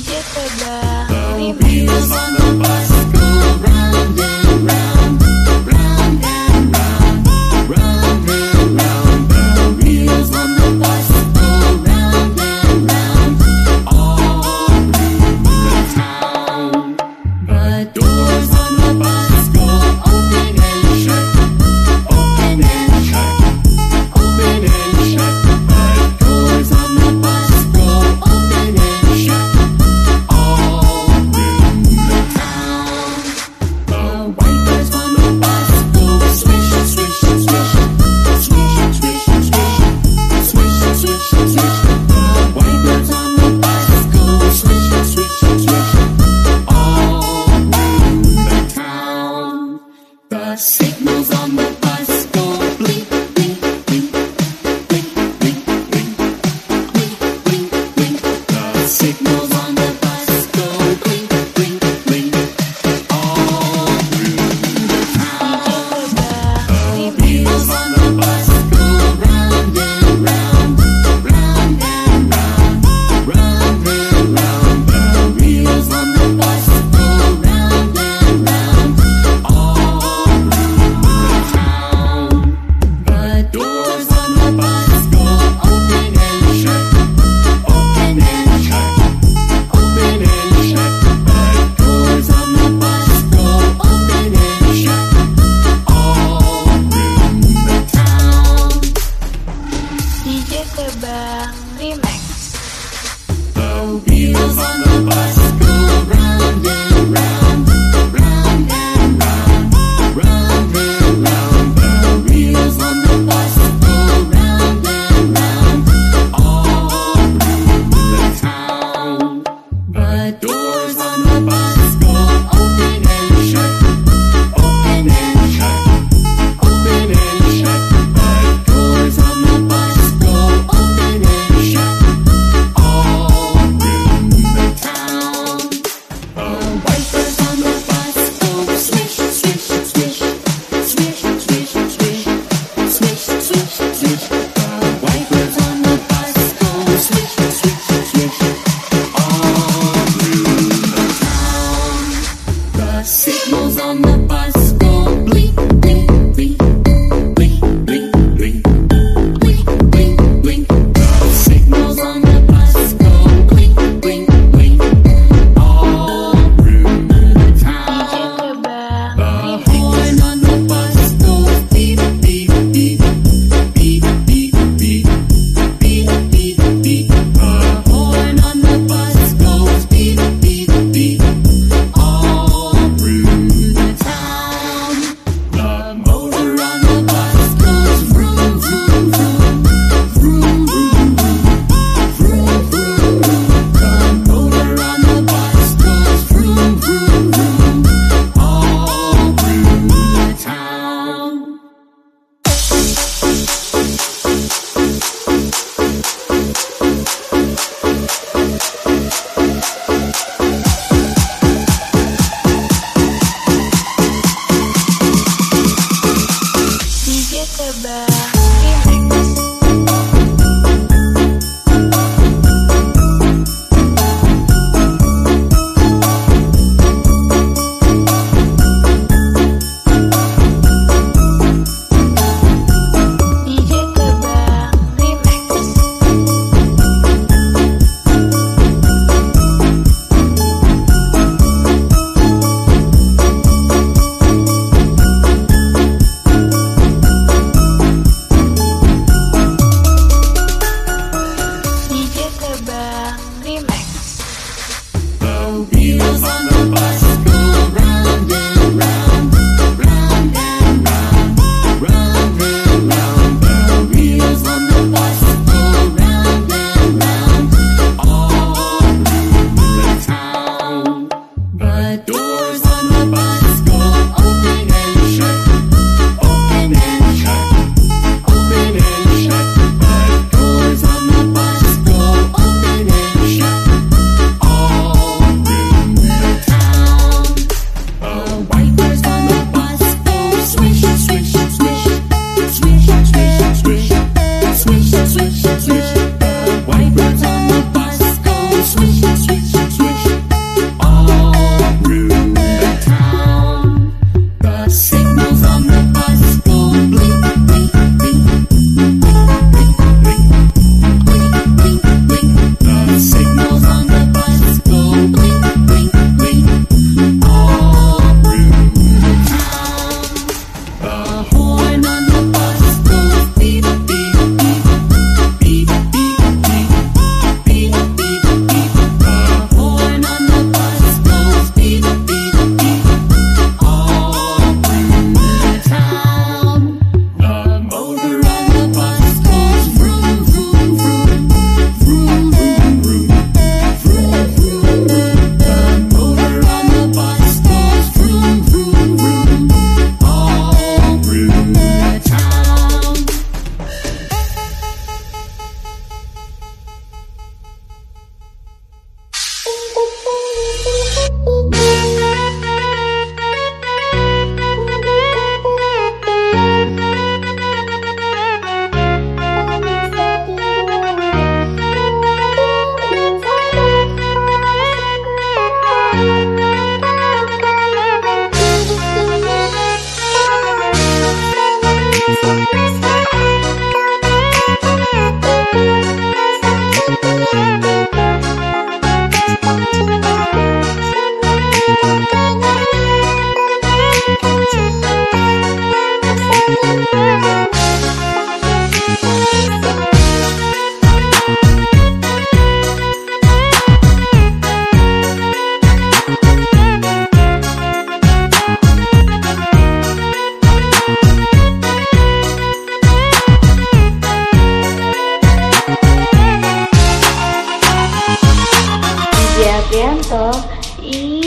DJ Pega. The shoes on the bus. Look at. dentro e